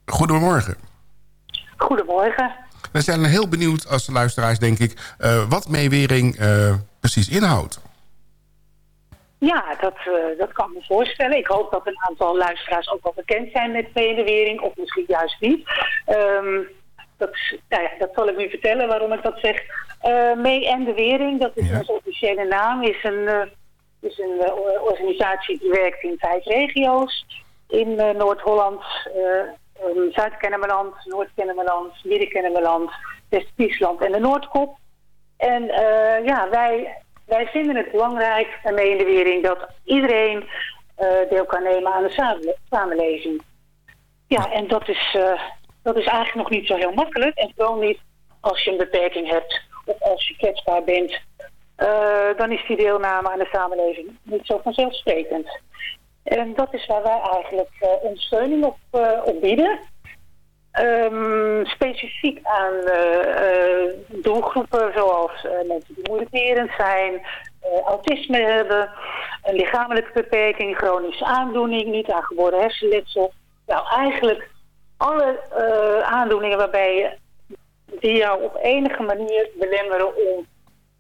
Goedemorgen. Goedemorgen. We zijn heel benieuwd als luisteraars, denk ik... wat Meewering precies inhoudt. Ja, dat, eh, dat kan ik me voorstellen. Ik hoop dat een aantal luisteraars ook wel bekend zijn met Medewering, of misschien juist niet. Ehm, dat, nou ja, dat zal ik u vertellen waarom ik dat zeg. Eh Mee en de Wering, dat is onze officiële naam, is een, eh, is een or- organisatie die werkt in vijf regio's. In Noord-Holland, ehm, Zuid-Kennemerland, Noord-Kennemerland, Midden-Kennemerland, West-Friesland en de Noordkop. En ja, wij, wij vinden het belangrijk daarmee in de Wering dat iedereen eh, deel kan nemen aan de samenle- samenleving. Ja, en dat is, eh, dat is eigenlijk nog niet zo heel makkelijk. En vooral niet als je een beperking hebt of als je kwetsbaar bent. eh, dan is die deelname aan de samenleving niet zo vanzelfsprekend. En dat is waar wij eigenlijk ondersteuning op, op bieden. Ehm, specifiek aan eh, eh, doelgroepen zoals eh, mensen die moeilijkerend zijn, autisme hebben, een lichamelijke beperking, chronische aandoening, niet aangeboren hersenletsel. Nou, eigenlijk alle aandoeningen waarbij je, die jou op enige manier belemmeren om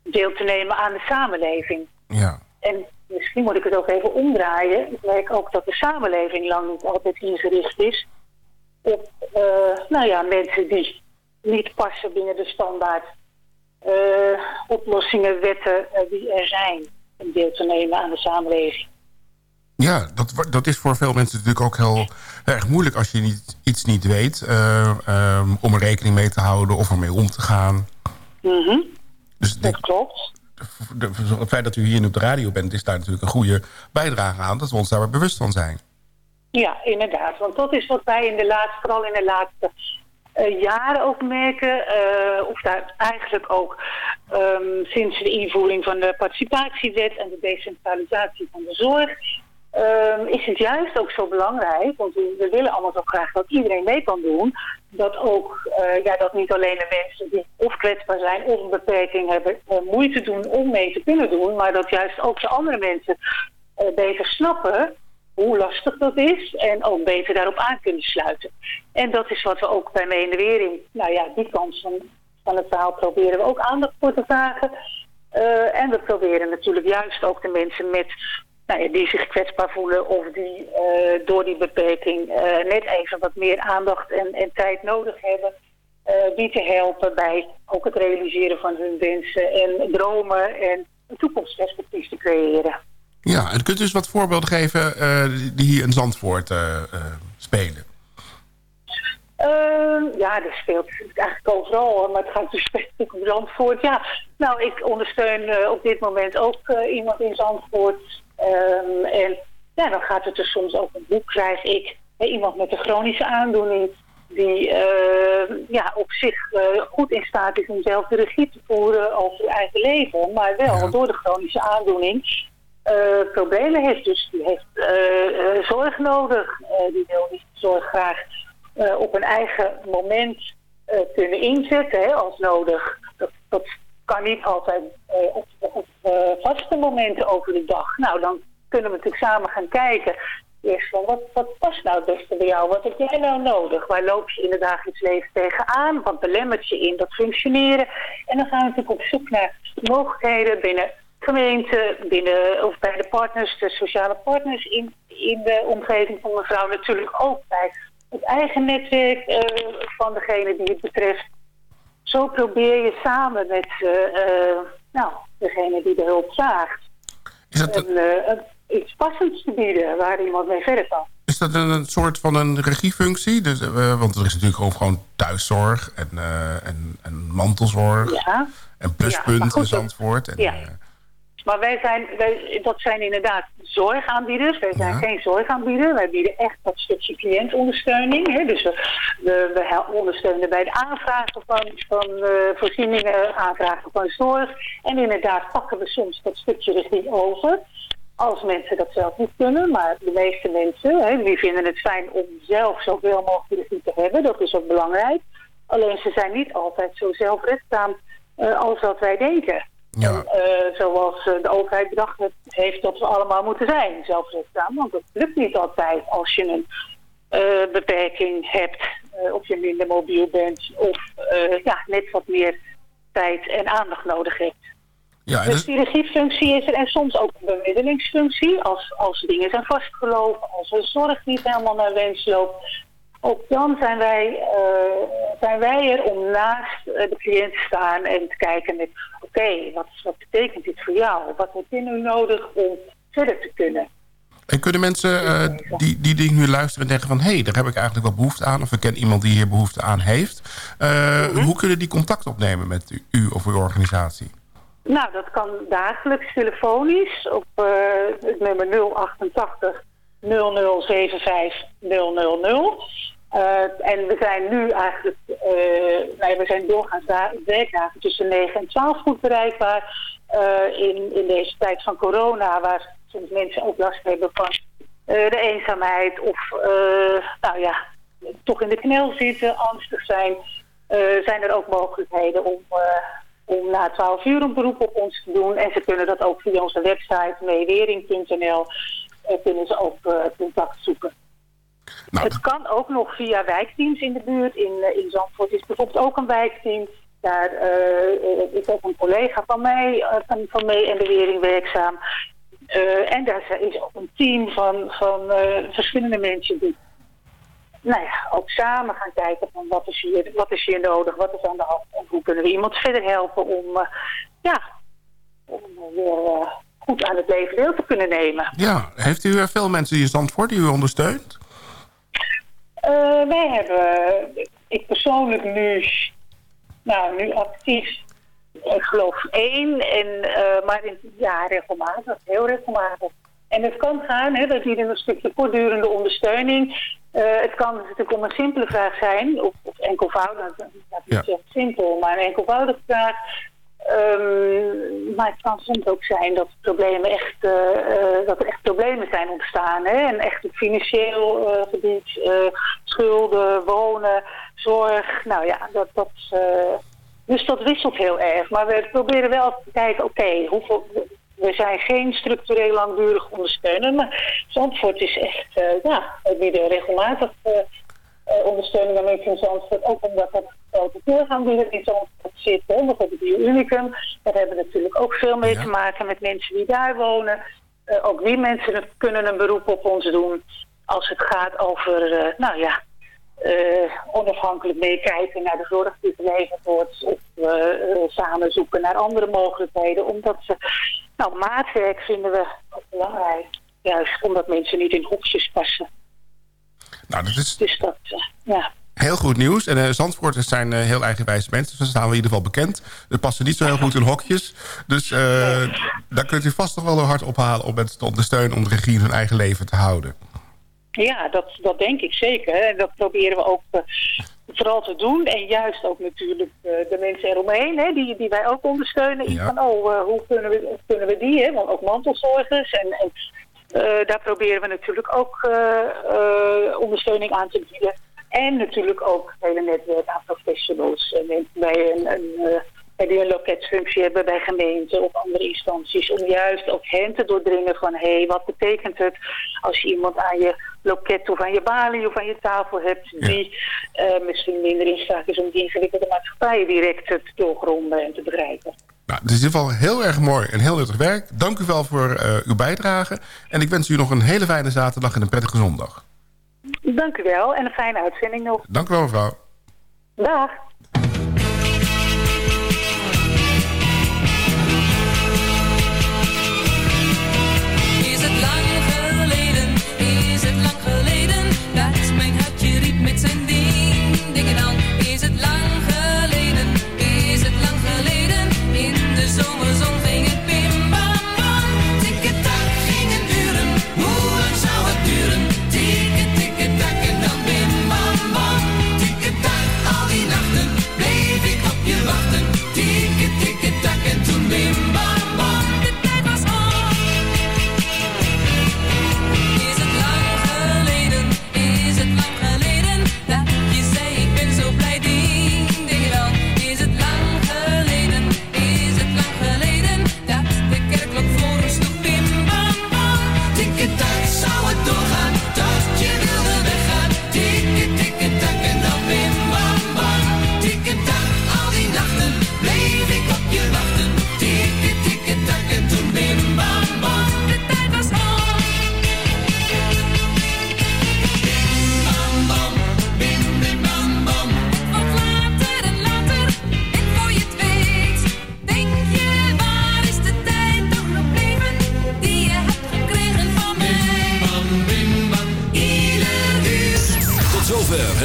deel te nemen aan de samenleving. Ja. En misschien moet ik het ook even omdraaien. Ik merk ook dat de samenleving lang niet altijd ingericht is op eh, nou ja, mensen die niet passen binnen de standaard eh, oplossingen, wetten eh, die er zijn om deel te nemen aan de samenleving. Ja, dat, dat is voor veel mensen natuurlijk ook heel erg moeilijk... als je niet, iets niet weet eh, ehm, om er rekening mee te houden of ermee om te gaan. Mhm. Dus dat klopt. De, het feit dat u hier nu op de radio bent... is daar natuurlijk een goede bijdrage aan... dat we ons daar bewust van zijn. Ja, inderdaad. Want dat is wat wij in de laatste, vooral in de laatste eh, jaren ook merken. eh, of daar eigenlijk ook ehm, sinds de invoering van de participatiewet en de decentralisatie van de zorg. ehm, is het juist ook zo belangrijk, want we, willen allemaal zo graag dat iedereen mee kan doen, dat ook eh, ja, dat niet alleen de mensen die of kwetsbaar zijn of een beperking hebben moeite doen om mee te kunnen doen, maar dat juist ook de andere mensen beter snappen hoe lastig dat is en ook beter daarop aan kunnen sluiten. En dat is wat we ook bij Mee in de Wering, nou ja, die kant van, het verhaal proberen we ook aandacht voor te vragen. Eh, en we proberen natuurlijk juist ook de mensen met, nou ja, die zich kwetsbaar voelen of die eh, door die beperking eh, net even wat meer aandacht en, en tijd nodig hebben. die te helpen bij ook het realiseren van hun wensen en dromen en een toekomstperspectief te creëren. Ja, en kunt u eens wat voorbeelden geven eh, die hier in Zandvoort eh, eh, spelen? Ehm, ja, dat speelt eigenlijk overal, maar het gaat dus specifiek om Zandvoort. Ja, nou, ik ondersteun op dit moment ook iemand in Zandvoort. Ehm, en ja, dan gaat het er soms ook een boek, krijg ik. Hè, iemand met een chronische aandoening die eh, ja, op zich goed in staat is om zelf de regie te voeren over zijn eigen leven. Maar wel door de chronische aandoening eh, problemen heeft. Dus die heeft eh, eh, zorg nodig. Die wil die zorg graag op een eigen moment kunnen inzetten hè, als nodig. Dat, dat kan niet altijd op, op vaste momenten over de dag. Nou, dan kunnen we natuurlijk samen gaan kijken. Eerst van, wat, wat past nou het beste bij jou? Wat heb jij nou nodig? Waar loop je in het dagelijks leven tegenaan? Wat belemmert je in dat functioneren? En dan gaan we natuurlijk op zoek naar mogelijkheden binnen gemeente, binnen, of bij de partners, de sociale partners in, in de omgeving van mevrouw. Natuurlijk ook bij het eigen netwerk eh, van degene die het betreft. Zo probeer je samen met eh, eh, nou, degene die de hulp vraagt... een, eh, een- iets passends te bieden waar iemand mee verder kan. Is dat een, een soort van een regiefunctie? Dus, want er is natuurlijk gewoon, gewoon thuiszorg en, en, en mantelzorg Ja. en Ja, pluspunt goed, in Zandvoort. En, ja. Maar wij zijn, wij, dat zijn inderdaad zorgaanbieders. Wij zijn geen zorgaanbieder. Wij bieden echt dat stukje cliëntondersteuning. Hè. Dus we, we, ondersteunen bij de aanvragen van, van eh, voorzieningen, aanvragen van zorg. En inderdaad pakken we soms dat stukje regie over. als mensen dat zelf niet kunnen. Maar de meeste mensen hè, die vinden het fijn om zelf zoveel mogelijk regie te hebben. Dat is ook belangrijk. Alleen ze zijn niet altijd zo zelfredzaam eh, als wat wij denken. En, eh, zoals eh, de overheid bedacht heeft dat we allemaal moeten zijn, zelfredzaam. Want dat lukt niet altijd als je een eh, beperking hebt, of je minder mobiel bent, of ja, net wat meer tijd en aandacht nodig hebt. Ja, en dus dus- die regiefunctie is er en soms ook een bemiddelingsfunctie. Als, als dingen zijn vastgelopen, als de zorg niet helemaal naar wens loopt. Ook dan zijn wij, eh, zijn wij er om naast eh, de cliënt te staan en te kijken met... Oké, wat, wat betekent dit voor jou? Wat heb je nu nodig om verder te kunnen? En kunnen mensen eh, die, die, die nu luisteren en denken van... hé, hey, daar heb ik eigenlijk wel behoefte aan... of ik ken iemand die hier behoefte aan heeft. Eh, Hoe kunnen die contact opnemen met u, u of uw organisatie? Nou, dat kan dagelijks telefonisch op het nummer 088 0075 000. Eh, en we zijn nu eigenlijk, eh, nee, we zijn doorgaans da- werkdagen tussen 9 en 12 goed bereikbaar. Eh, in, in deze tijd van corona, waar soms mensen ook last hebben van eh, de eenzaamheid of eh, nou ja, toch in de knel zitten, angstig zijn, eh, zijn er ook mogelijkheden om, eh, om na 12 uur een beroep op ons te doen. En ze kunnen dat ook via onze website meewering.nl eh, kunnen ze ook eh, contact zoeken. Het kan ook nog via wijkteams in de buurt. In, eh, in Zandvoort is bijvoorbeeld ook een wijkteam. Daar eh, is ook een collega van mij, van, van mee en de Wering werkzaam. En daar is ook een team van, van verschillende mensen die nou ja, ook samen gaan kijken van wat is, hier, wat is hier nodig, wat is aan de hand en hoe kunnen we iemand verder helpen om, ja, om weer goed aan het leven deel te kunnen nemen. Ja, heeft u veel mensen in Zandvoort die u ondersteunt? Eh, wij hebben, ik persoonlijk nu, nou nu actief, ik geloof één, en, eh, maar in, ja, regelmatig, heel regelmatig. En het kan gaan, hè, dat hier een stukje voortdurende ondersteuning. Eh, het kan natuurlijk om een simpele vraag zijn, of, of enkelvoudig, dat is niet zo simpel, maar een enkelvoudige vraag. Ehm, maar het kan soms ook zijn dat, problemen echt, eh, eh, dat er echt problemen zijn ontstaan. Hè? En echt op financieel eh, gebied, schulden, wonen, zorg. Nou ja, dat, dat, dus dat wisselt heel erg. Maar we proberen wel te kijken, oké. We zijn geen structureel langdurig ondersteuner, maar Zandvoort is echt, ja, we bieden regelmatig eh, ondersteuning aan mensen in Zandvoort. Ook omdat er grote toegaanbieders in Zandvoort zitten. Bijvoorbeeld die Unicum. Daar hebben we natuurlijk ook veel mee te maken met mensen die daar wonen. Eh, ook die mensen kunnen een beroep op ons doen. Als het gaat over, eh, nou ja, onafhankelijk meekijken naar de zorg die geleverd wordt. Of samen zoeken naar andere mogelijkheden. Omdat ze, nou maatwerk vinden we belangrijk. Juist omdat mensen niet in hokjes passen. Nou, dat is Dus dat, eh, ja. heel goed nieuws. En uh, Zandvoorters zijn uh, heel eigenwijze mensen. Dus staan we in ieder geval bekend. Ze passen niet zo heel goed in hokjes. Dus uh, daar kunt u vast nog wel een hard ophalen... om mensen te ondersteunen om de regie in hun eigen leven te houden. Ja, dat, dat denk ik zeker. En dat proberen we ook vooral te doen. En juist ook natuurlijk de mensen eromheen, hè, die, die wij ook ondersteunen. Ja. Van, oh, hoe kunnen we, kunnen we die, hè? want ook mantelzorgers. En, en daar proberen we natuurlijk ook ondersteuning aan te bieden. En natuurlijk ook het hele netwerk aan professionals. En bij een, een die een loketfunctie hebben bij gemeenten of andere instanties. Om juist ook hen te doordringen van... hé, hey, wat betekent het als je iemand aan je loket of aan je balie of aan je tafel hebt... Ja. die uh, misschien minder in staat is om die ingewikkelde maatschappij direct te doorgronden en te begrijpen. Nou, het is in ieder geval heel erg mooi en heel nuttig werk. Dank u wel voor uh, uw bijdrage. En ik wens u nog een hele fijne zaterdag en een prettige zondag. Dank u wel en een fijne uitzending nog. Dank u wel, mevrouw. Dag.